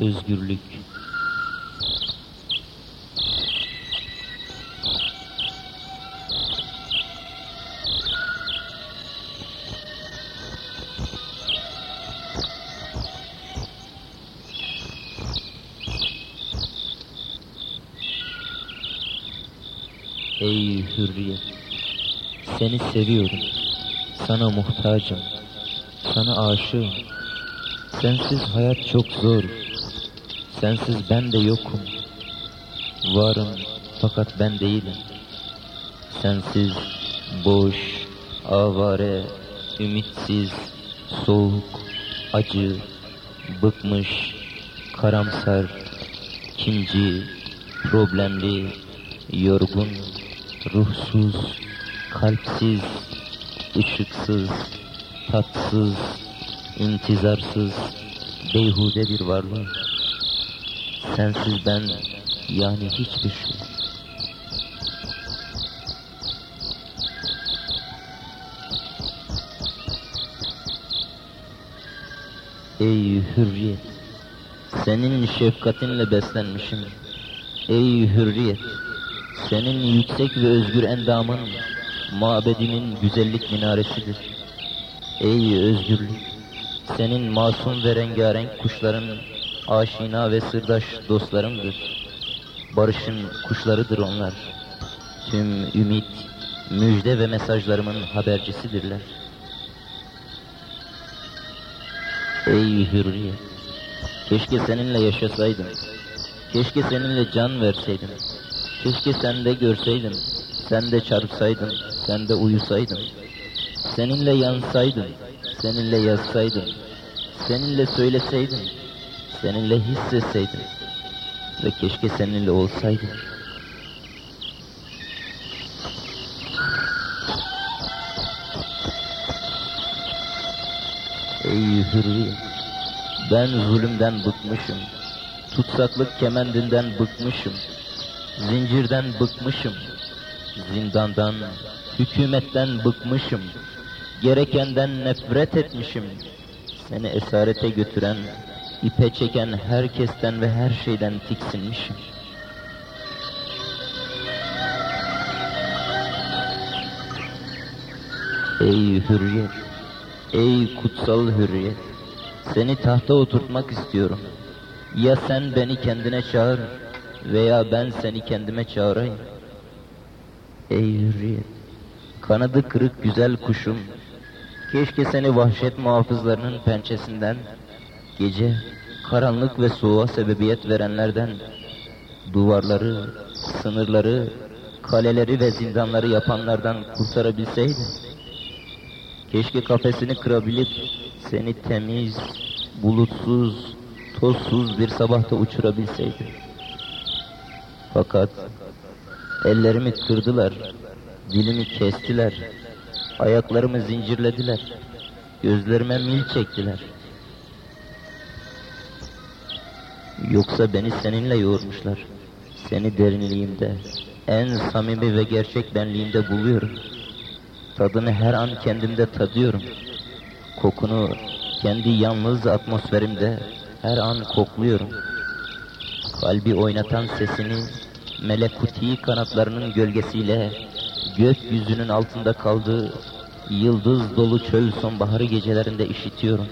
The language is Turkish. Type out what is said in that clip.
özgürlük. Ey hürriyet! Seni seviyorum. Sana muhtacım. Sana aşığım. Sensiz hayat çok zor. Sensiz ben de yokum. Varım fakat ben değilim. Sensiz boş, avare, ümitsiz, soğuk, acı, bıkmış, karamsar, kinci, problemli, yorgun, ruhsuz, kalpsiz, ışıksız, tatsız, intizarsız, beyhude bir varlık. Sensiz ben yani hiçbir şey. Ey hürriyet! Senin şefkatinle beslenmişim. Ey hürriyet! Senin yüksek ve özgür endamın, mabedimin güzellik minaresidir. Ey özgürlük! Senin masum ve rengarenk kuşların aşina ve sırdaş dostlarımdır. Barışın kuşlarıdır onlar. Tüm ümit, müjde ve mesajlarımın habercisidirler. Ey hürriyet! Keşke seninle yaşasaydım. Keşke seninle can verseydim. Keşke sende görseydim. Sende çarpsaydım. Sende uyusaydım. Seninle yansaydım. Seninle yazsaydım. Seninle söyleseydim. Seninle hissetseydim. Ve keşke seninle olsaydım. Ey hürriyet! Ben zulümden bıkmışım. Tutsaklık kemendinden bıkmışım. Zincirden bıkmışım. Zindandan, hükümetten bıkmışım. Gerekenden nefret etmişim. Seni esarete götüren, ipe çeken herkesten ve her şeyden tiksinmişim. Ey hürriyet! Ey kutsal hürriyet! Seni tahta oturtmak istiyorum. Ya sen beni kendine çağır veya ben seni kendime çağırayım. Ey hürriyet! Kanadı kırık güzel kuşum, keşke seni vahşet muhafızlarının pençesinden, gece, karanlık ve soğuğa sebebiyet verenlerden, duvarları, sınırları, kaleleri ve zindanları yapanlardan kurtarabilseydin. Keşke kafesini kırabilip seni temiz, bulutsuz, tozsuz bir sabahta uçurabilseydim. Fakat ellerimi kırdılar, dilimi kestiler, ayaklarımı zincirlediler, gözlerime mil çektiler. Yoksa beni seninle yoğurmuşlar. Seni derinliğimde, en samimi ve gerçek benliğimde buluyorum. Tadını her an kendimde tadıyorum. Kokunu kendi yalnız atmosferimde her an kokluyorum. Kalbi oynatan sesini melekuti kanatlarının gölgesiyle gökyüzünün altında kaldığı yıldız dolu çöl sonbaharı gecelerinde işitiyorum.